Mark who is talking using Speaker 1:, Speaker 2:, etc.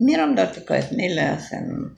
Speaker 1: Miranda tykö, että me löi sen